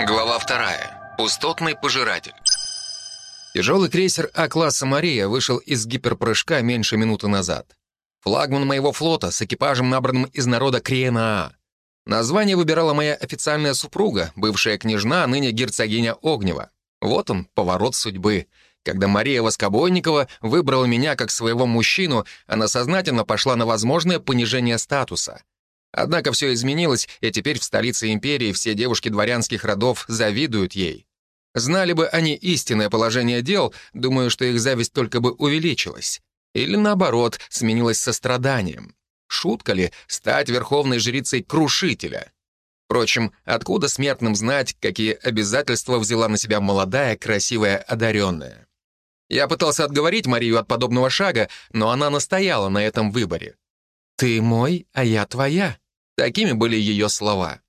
Глава вторая. Пустотный пожиратель. Тяжелый крейсер А-класса «Мария» вышел из гиперпрыжка меньше минуты назад. Флагман моего флота с экипажем, набранным из народа Криена А. Название выбирала моя официальная супруга, бывшая княжна, а ныне герцогиня Огнева. Вот он, поворот судьбы. Когда Мария Воскобойникова выбрала меня как своего мужчину, она сознательно пошла на возможное понижение статуса. Однако все изменилось, и теперь в столице империи все девушки дворянских родов завидуют ей. Знали бы они истинное положение дел, думаю, что их зависть только бы увеличилась. Или наоборот, сменилась состраданием. Шутка ли стать верховной жрицей Крушителя? Впрочем, откуда смертным знать, какие обязательства взяла на себя молодая, красивая, одаренная? Я пытался отговорить Марию от подобного шага, но она настояла на этом выборе. «Ты мой, а я твоя». Такими были ее слова.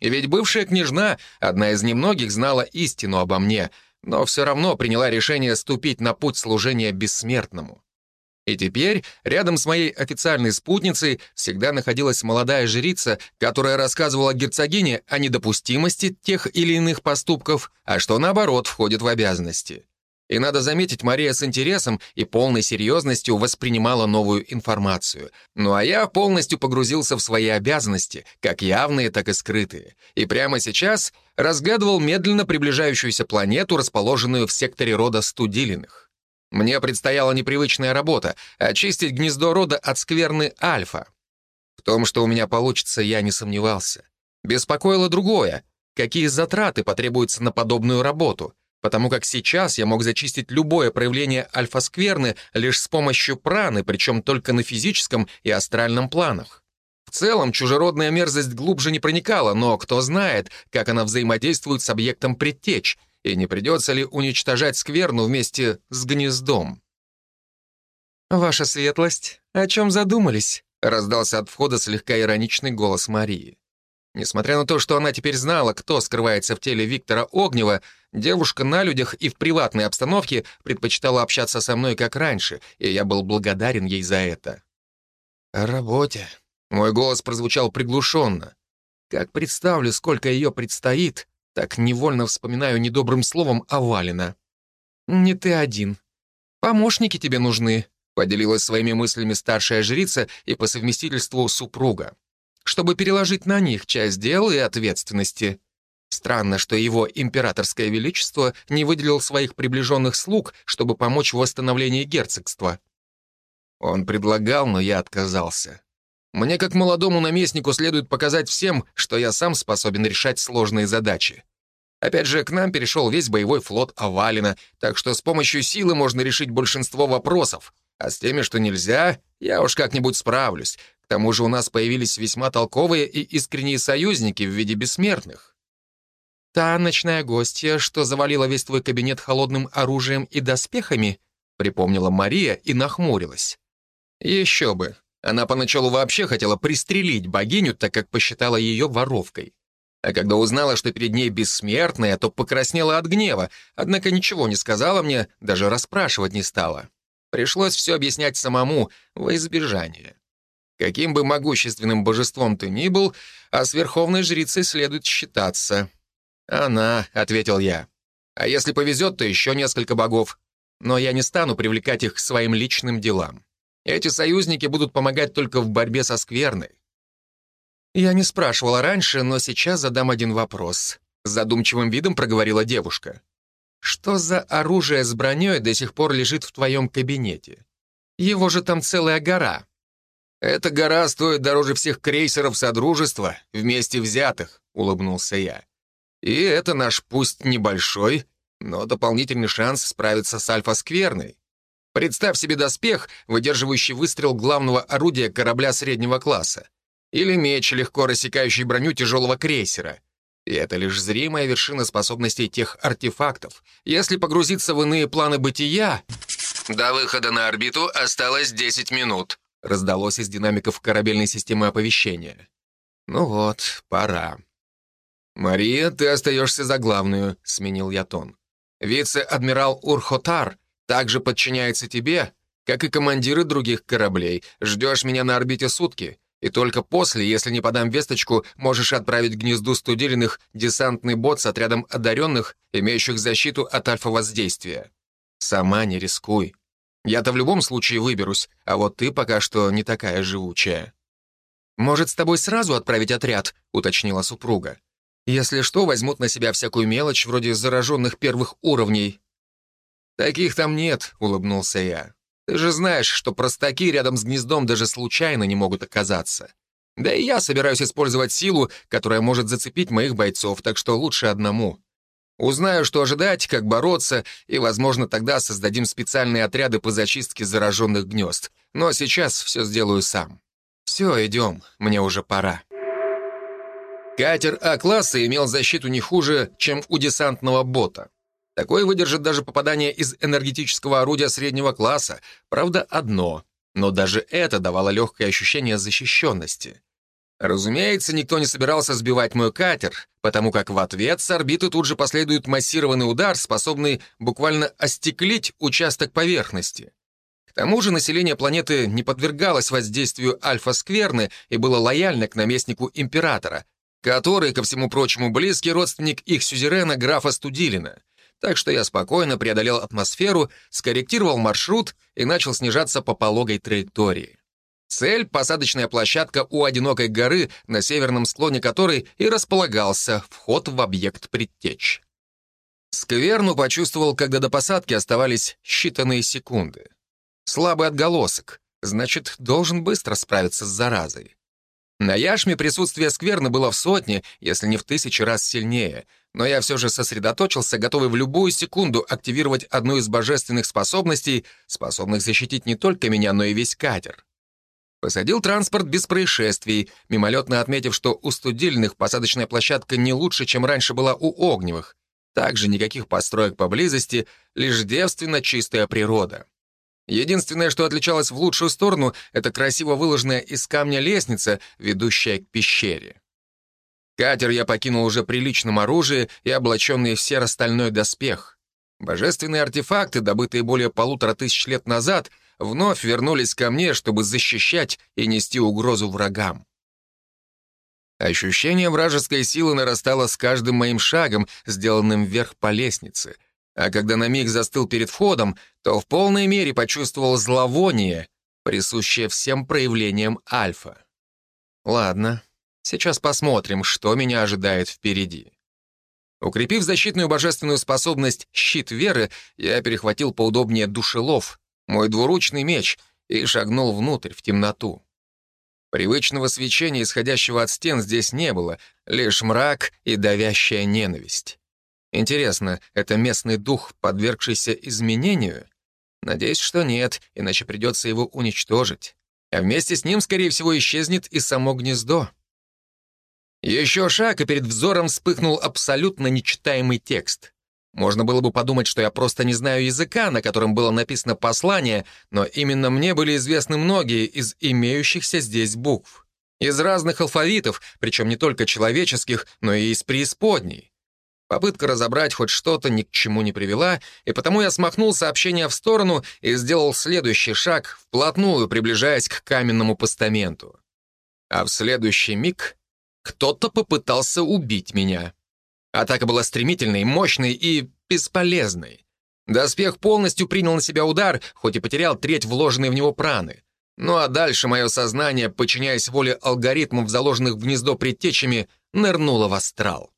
И ведь бывшая княжна, одна из немногих, знала истину обо мне, но все равно приняла решение ступить на путь служения бессмертному. И теперь рядом с моей официальной спутницей всегда находилась молодая жрица, которая рассказывала герцогине о недопустимости тех или иных поступков, а что наоборот входит в обязанности. И надо заметить, Мария с интересом и полной серьезностью воспринимала новую информацию. Ну а я полностью погрузился в свои обязанности, как явные, так и скрытые. И прямо сейчас разглядывал медленно приближающуюся планету, расположенную в секторе рода Студилиных. Мне предстояла непривычная работа — очистить гнездо рода от скверны Альфа. В том, что у меня получится, я не сомневался. Беспокоило другое — какие затраты потребуются на подобную работу, потому как сейчас я мог зачистить любое проявление альфа-скверны лишь с помощью праны, причем только на физическом и астральном планах. В целом, чужеродная мерзость глубже не проникала, но кто знает, как она взаимодействует с объектом предтеч — и не придется ли уничтожать скверну вместе с гнездом. «Ваша светлость, о чем задумались?» — раздался от входа слегка ироничный голос Марии. Несмотря на то, что она теперь знала, кто скрывается в теле Виктора Огнева, девушка на людях и в приватной обстановке предпочитала общаться со мной как раньше, и я был благодарен ей за это. «О работе». Мой голос прозвучал приглушенно. Как представлю, сколько ее предстоит, так невольно вспоминаю недобрым словом Авалина. «Не ты один. Помощники тебе нужны», — поделилась своими мыслями старшая жрица и по совместительству супруга, чтобы переложить на них часть дел и ответственности. Странно, что его императорское величество не выделил своих приближенных слуг, чтобы помочь в восстановлении герцогства. Он предлагал, но я отказался. Мне, как молодому наместнику, следует показать всем, что я сам способен решать сложные задачи. Опять же, к нам перешел весь боевой флот Авалина, так что с помощью силы можно решить большинство вопросов. А с теми, что нельзя, я уж как-нибудь справлюсь. К тому же у нас появились весьма толковые и искренние союзники в виде бессмертных. «Та ночная гостья, что завалила весь твой кабинет холодным оружием и доспехами», припомнила Мария и нахмурилась. «Еще бы. Она поначалу вообще хотела пристрелить богиню, так как посчитала ее воровкой. А когда узнала, что перед ней бессмертная, то покраснела от гнева, однако ничего не сказала мне, даже расспрашивать не стала. Пришлось все объяснять самому, во избежание. Каким бы могущественным божеством ты ни был, а с верховной жрицей следует считаться. «Она», — ответил я. «А если повезет, то еще несколько богов. Но я не стану привлекать их к своим личным делам. Эти союзники будут помогать только в борьбе со скверной. «Я не спрашивала раньше, но сейчас задам один вопрос», — с задумчивым видом проговорила девушка. «Что за оружие с броней до сих пор лежит в твоем кабинете? Его же там целая гора». «Эта гора стоит дороже всех крейсеров Содружества, вместе взятых», — улыбнулся я. «И это наш пусть небольшой, но дополнительный шанс справиться с Альфа-Скверной. Представь себе доспех, выдерживающий выстрел главного орудия корабля среднего класса. Или меч, легко рассекающий броню тяжелого крейсера. И это лишь зримая вершина способностей тех артефактов. Если погрузиться в иные планы бытия... До выхода на орбиту осталось 10 минут. Раздалось из динамиков корабельной системы оповещения. Ну вот, пора. «Мария, ты остаешься за главную», — сменил я тон. «Вице-адмирал Урхотар также подчиняется тебе, как и командиры других кораблей. Ждешь меня на орбите сутки. И только после, если не подам весточку, можешь отправить гнезду студиленных десантный бот с отрядом одаренных, имеющих защиту от альфа-воздействия. Сама не рискуй. Я-то в любом случае выберусь, а вот ты пока что не такая живучая. «Может, с тобой сразу отправить отряд?» — уточнила супруга. «Если что, возьмут на себя всякую мелочь, вроде зараженных первых уровней». «Таких там нет», — улыбнулся я. «Ты же знаешь, что простаки рядом с гнездом даже случайно не могут оказаться. Да и я собираюсь использовать силу, которая может зацепить моих бойцов, так что лучше одному. Узнаю, что ожидать, как бороться, и, возможно, тогда создадим специальные отряды по зачистке зараженных гнезд. Но сейчас все сделаю сам. Все, идем, мне уже пора. Катер А-класса имел защиту не хуже, чем у десантного бота. Такой выдержит даже попадание из энергетического орудия среднего класса, правда, одно, но даже это давало легкое ощущение защищенности. Разумеется, никто не собирался сбивать мой катер, потому как в ответ с орбиты тут же последует массированный удар, способный буквально остеклить участок поверхности. К тому же население планеты не подвергалось воздействию альфа-скверны и было лояльно к наместнику императора, который, ко всему прочему, близкий родственник их сюзерена графа Студилина. Так что я спокойно преодолел атмосферу, скорректировал маршрут и начал снижаться по пологой траектории. Цель — посадочная площадка у одинокой горы, на северном склоне которой и располагался вход в объект предтеч. Скверну почувствовал, когда до посадки оставались считанные секунды. Слабый отголосок, значит, должен быстро справиться с заразой. На яшме присутствие скверны было в сотне, если не в тысячи раз сильнее, но я все же сосредоточился, готовый в любую секунду активировать одну из божественных способностей, способных защитить не только меня, но и весь катер. Посадил транспорт без происшествий, мимолетно отметив, что у студильных посадочная площадка не лучше, чем раньше была у огневых. Также никаких построек поблизости, лишь девственно чистая природа. Единственное, что отличалось в лучшую сторону, это красиво выложенная из камня лестница, ведущая к пещере. Катер я покинул уже при личном оружии и облаченный в серо-стальной доспех. Божественные артефакты, добытые более полутора тысяч лет назад, вновь вернулись ко мне, чтобы защищать и нести угрозу врагам. Ощущение вражеской силы нарастало с каждым моим шагом, сделанным вверх по лестнице. А когда на миг застыл перед входом, то в полной мере почувствовал зловоние, присущее всем проявлениям альфа. Ладно, сейчас посмотрим, что меня ожидает впереди. Укрепив защитную божественную способность «Щит веры», я перехватил поудобнее душелов, мой двуручный меч, и шагнул внутрь, в темноту. Привычного свечения, исходящего от стен, здесь не было, лишь мрак и давящая ненависть. Интересно, это местный дух, подвергшийся изменению? Надеюсь, что нет, иначе придется его уничтожить. А вместе с ним, скорее всего, исчезнет и само гнездо. Еще шаг, и перед взором вспыхнул абсолютно нечитаемый текст. Можно было бы подумать, что я просто не знаю языка, на котором было написано послание, но именно мне были известны многие из имеющихся здесь букв. Из разных алфавитов, причем не только человеческих, но и из преисподней. Попытка разобрать хоть что-то ни к чему не привела, и потому я смахнул сообщение в сторону и сделал следующий шаг, вплотную приближаясь к каменному постаменту. А в следующий миг кто-то попытался убить меня. Атака была стремительной, мощной и бесполезной. Доспех полностью принял на себя удар, хоть и потерял треть вложенной в него праны. Ну а дальше мое сознание, подчиняясь воле алгоритмов, заложенных в гнездо предтечами, нырнуло в астрал.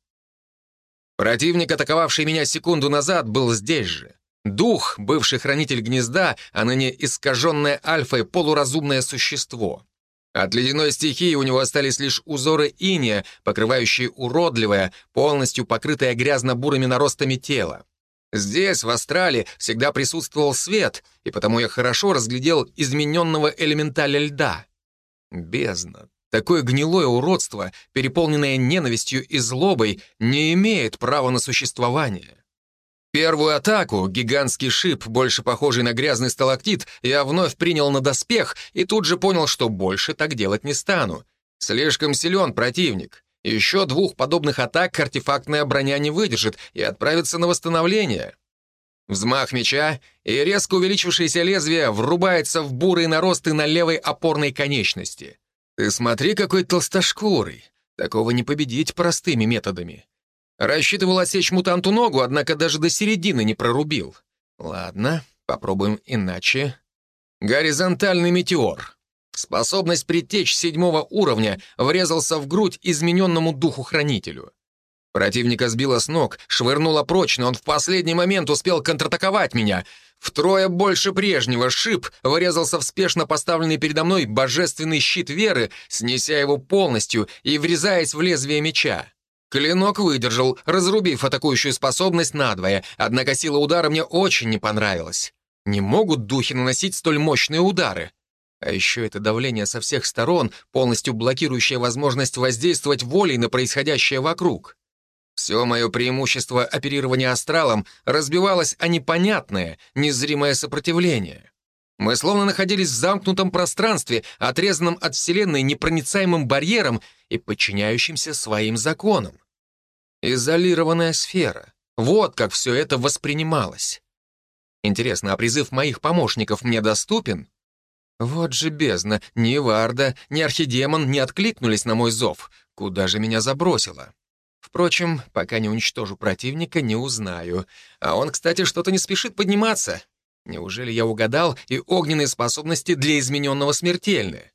Противник, атаковавший меня секунду назад, был здесь же. Дух, бывший хранитель гнезда, а ныне искаженное альфой полуразумное существо. От ледяной стихии у него остались лишь узоры иния, покрывающие уродливое, полностью покрытое грязно-бурыми наростами тело. Здесь, в Астрале, всегда присутствовал свет, и потому я хорошо разглядел измененного элементаля льда. Бездна. Такое гнилое уродство, переполненное ненавистью и злобой, не имеет права на существование. Первую атаку, гигантский шип, больше похожий на грязный сталактит, я вновь принял на доспех и тут же понял, что больше так делать не стану. Слишком силен противник. Еще двух подобных атак артефактная броня не выдержит и отправится на восстановление. Взмах меча, и резко увеличившееся лезвие врубается в бурые наросты на левой опорной конечности. Ты смотри, какой толстошкурый. Такого не победить простыми методами. Рассчитывал отсечь мутанту ногу, однако даже до середины не прорубил. Ладно, попробуем иначе. Горизонтальный метеор. Способность притечь седьмого уровня врезался в грудь измененному духу-хранителю. Противника сбило с ног, швырнуло прочь, но он в последний момент успел контратаковать меня. Втрое больше прежнего шип врезался в спешно поставленный передо мной божественный щит веры, снеся его полностью и врезаясь в лезвие меча. Клинок выдержал, разрубив атакующую способность надвое, однако сила удара мне очень не понравилась. Не могут духи наносить столь мощные удары. А еще это давление со всех сторон, полностью блокирующее возможность воздействовать волей на происходящее вокруг. Все мое преимущество оперирования астралом разбивалось о непонятное, незримое сопротивление. Мы словно находились в замкнутом пространстве, отрезанном от Вселенной непроницаемым барьером и подчиняющимся своим законам. Изолированная сфера. Вот как все это воспринималось. Интересно, а призыв моих помощников мне доступен? Вот же бездна, ни Варда, ни Архидемон не откликнулись на мой зов. Куда же меня забросило? Впрочем, пока не уничтожу противника, не узнаю. А он, кстати, что-то не спешит подниматься. Неужели я угадал, и огненные способности для измененного смертельны?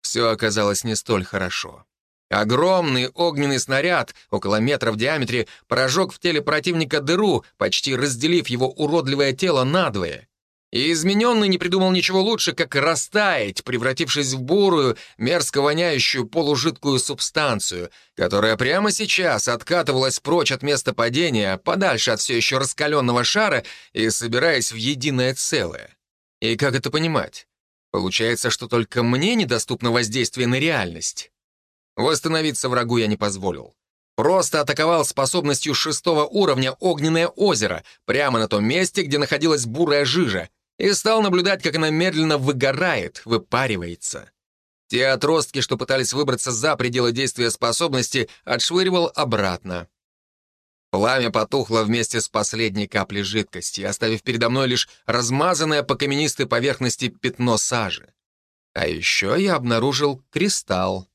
Все оказалось не столь хорошо. Огромный огненный снаряд, около метра в диаметре, прожег в теле противника дыру, почти разделив его уродливое тело надвое. И измененный не придумал ничего лучше, как растаять, превратившись в бурую, мерзко воняющую полужидкую субстанцию, которая прямо сейчас откатывалась прочь от места падения, подальше от все еще раскаленного шара и собираясь в единое целое. И как это понимать? Получается, что только мне недоступно воздействие на реальность. Восстановиться врагу я не позволил. Просто атаковал способностью шестого уровня огненное озеро, прямо на том месте, где находилась бурая жижа, и стал наблюдать, как она медленно выгорает, выпаривается. Те отростки, что пытались выбраться за пределы действия способности, отшвыривал обратно. Пламя потухло вместе с последней каплей жидкости, оставив передо мной лишь размазанное по каменистой поверхности пятно сажи. А еще я обнаружил кристалл.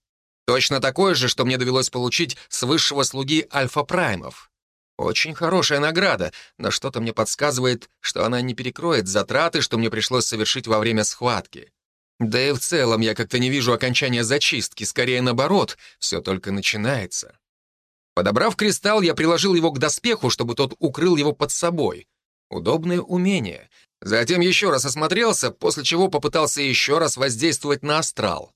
Точно такой же, что мне довелось получить с высшего слуги альфа-праймов. Очень хорошая награда, но что-то мне подсказывает, что она не перекроет затраты, что мне пришлось совершить во время схватки. Да и в целом я как-то не вижу окончания зачистки, скорее наоборот, все только начинается. Подобрав кристалл, я приложил его к доспеху, чтобы тот укрыл его под собой. Удобное умение. Затем еще раз осмотрелся, после чего попытался еще раз воздействовать на астрал.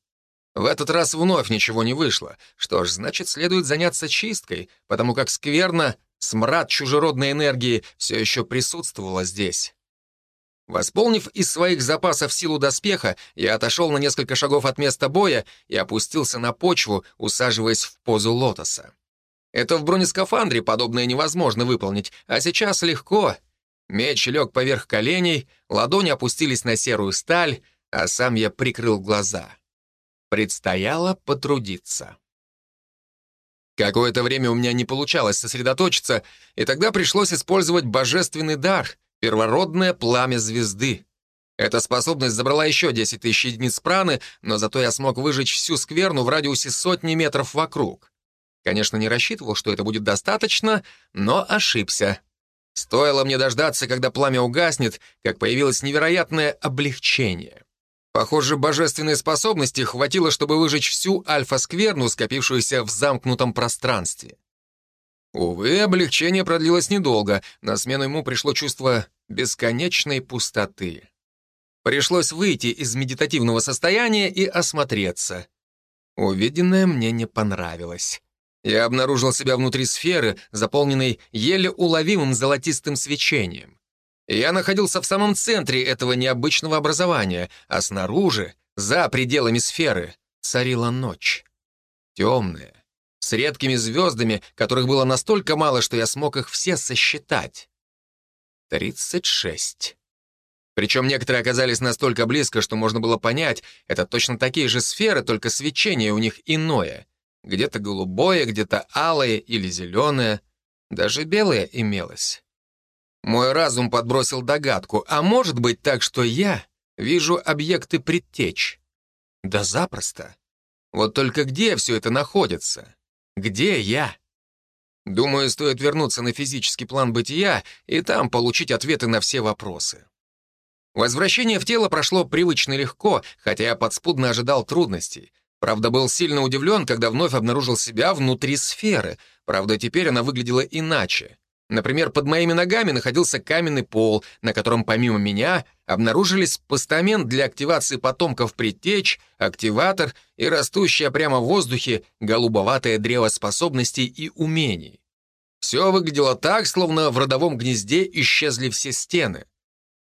В этот раз вновь ничего не вышло. Что ж, значит, следует заняться чисткой, потому как скверно Смрад чужеродной энергии все еще присутствовало здесь. Восполнив из своих запасов силу доспеха, я отошел на несколько шагов от места боя и опустился на почву, усаживаясь в позу лотоса. Это в бронескафандре подобное невозможно выполнить, а сейчас легко. Меч лег поверх коленей, ладони опустились на серую сталь, а сам я прикрыл глаза. Предстояло потрудиться. Какое-то время у меня не получалось сосредоточиться, и тогда пришлось использовать божественный дар, первородное пламя звезды. Эта способность забрала еще 10 тысяч единиц праны, но зато я смог выжечь всю скверну в радиусе сотни метров вокруг. Конечно, не рассчитывал, что это будет достаточно, но ошибся. Стоило мне дождаться, когда пламя угаснет, как появилось невероятное облегчение. Похоже, божественной способности хватило, чтобы выжечь всю альфа-скверну, скопившуюся в замкнутом пространстве. Увы, облегчение продлилось недолго, на смену ему пришло чувство бесконечной пустоты. Пришлось выйти из медитативного состояния и осмотреться. Увиденное мне не понравилось. Я обнаружил себя внутри сферы, заполненной еле уловимым золотистым свечением. Я находился в самом центре этого необычного образования, а снаружи, за пределами сферы, царила ночь. Темная, с редкими звездами, которых было настолько мало, что я смог их все сосчитать. Тридцать шесть. Причем некоторые оказались настолько близко, что можно было понять, это точно такие же сферы, только свечение у них иное. Где-то голубое, где-то алое или зеленое. Даже белое имелось. Мой разум подбросил догадку, а может быть так, что я вижу объекты предтеч? Да запросто. Вот только где все это находится? Где я? Думаю, стоит вернуться на физический план бытия и там получить ответы на все вопросы. Возвращение в тело прошло привычно легко, хотя я подспудно ожидал трудностей. Правда, был сильно удивлен, когда вновь обнаружил себя внутри сферы. Правда, теперь она выглядела иначе. Например, под моими ногами находился каменный пол, на котором помимо меня обнаружились постамент для активации потомков предтеч, активатор и растущее прямо в воздухе голубоватое древо способностей и умений. Все выглядело так, словно в родовом гнезде исчезли все стены.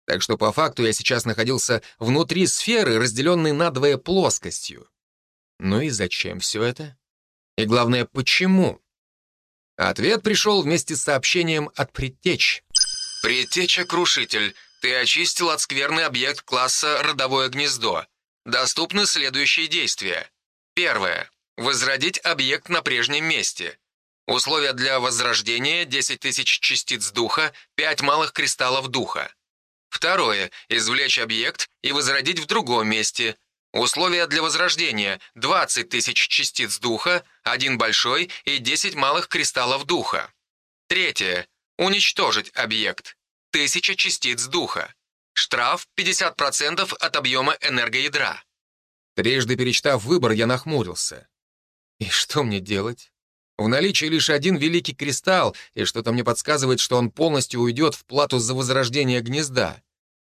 Так что по факту я сейчас находился внутри сферы, разделенной надвое плоскостью. Ну и зачем все это? И главное, почему? Ответ пришел вместе с сообщением от предтеч. «Предтеча-крушитель, ты очистил от скверный объект класса «Родовое гнездо». Доступны следующие действия. Первое. Возродить объект на прежнем месте. Условия для возрождения – 10 тысяч частиц духа, 5 малых кристаллов духа. Второе. Извлечь объект и возродить в другом месте. Условия для возрождения – 20 тысяч частиц духа, один большой и 10 малых кристаллов духа. Третье. Уничтожить объект. 1000 частиц духа. Штраф 50% от объема энергоядра. Трижды перечитав выбор, я нахмурился. И что мне делать? В наличии лишь один великий кристалл, и что-то мне подсказывает, что он полностью уйдет в плату за возрождение гнезда.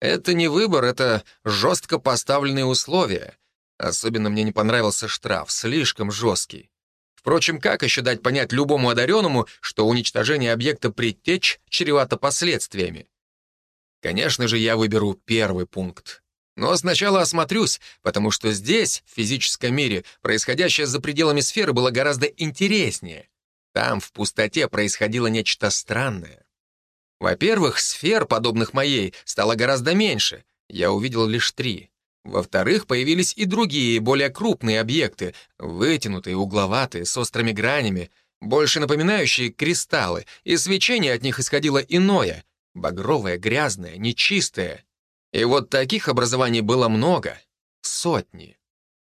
Это не выбор, это жестко поставленные условия. Особенно мне не понравился штраф, слишком жесткий. Впрочем, как еще дать понять любому одаренному, что уничтожение объекта предтеч чревато последствиями? Конечно же, я выберу первый пункт. Но сначала осмотрюсь, потому что здесь, в физическом мире, происходящее за пределами сферы было гораздо интереснее. Там, в пустоте, происходило нечто странное. Во-первых, сфер, подобных моей, стало гораздо меньше. Я увидел лишь три. Во-вторых, появились и другие, более крупные объекты, вытянутые, угловатые, с острыми гранями, больше напоминающие кристаллы, и свечение от них исходило иное, багровое, грязное, нечистое. И вот таких образований было много, сотни.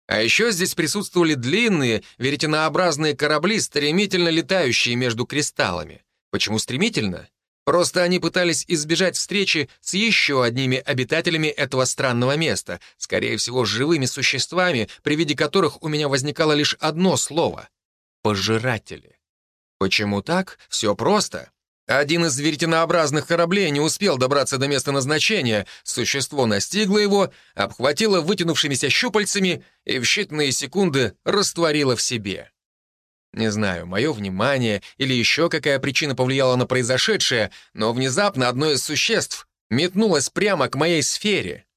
А еще здесь присутствовали длинные, веретенообразные корабли, стремительно летающие между кристаллами. Почему стремительно? Просто они пытались избежать встречи с еще одними обитателями этого странного места, скорее всего, живыми существами, при виде которых у меня возникало лишь одно слово — пожиратели. Почему так? Все просто. Один из веретенообразных кораблей не успел добраться до места назначения, существо настигло его, обхватило вытянувшимися щупальцами и в считанные секунды растворило в себе. Не знаю, мое внимание или еще какая причина повлияла на произошедшее, но внезапно одно из существ метнулось прямо к моей сфере.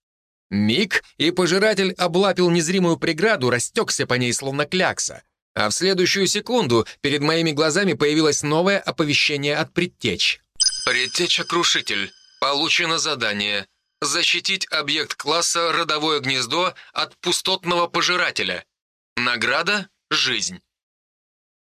Миг, и пожиратель облапил незримую преграду, растекся по ней словно клякса. А в следующую секунду перед моими глазами появилось новое оповещение от предтеч. «Предтеча-крушитель. Получено задание. Защитить объект класса «Родовое гнездо» от пустотного пожирателя. Награда — жизнь.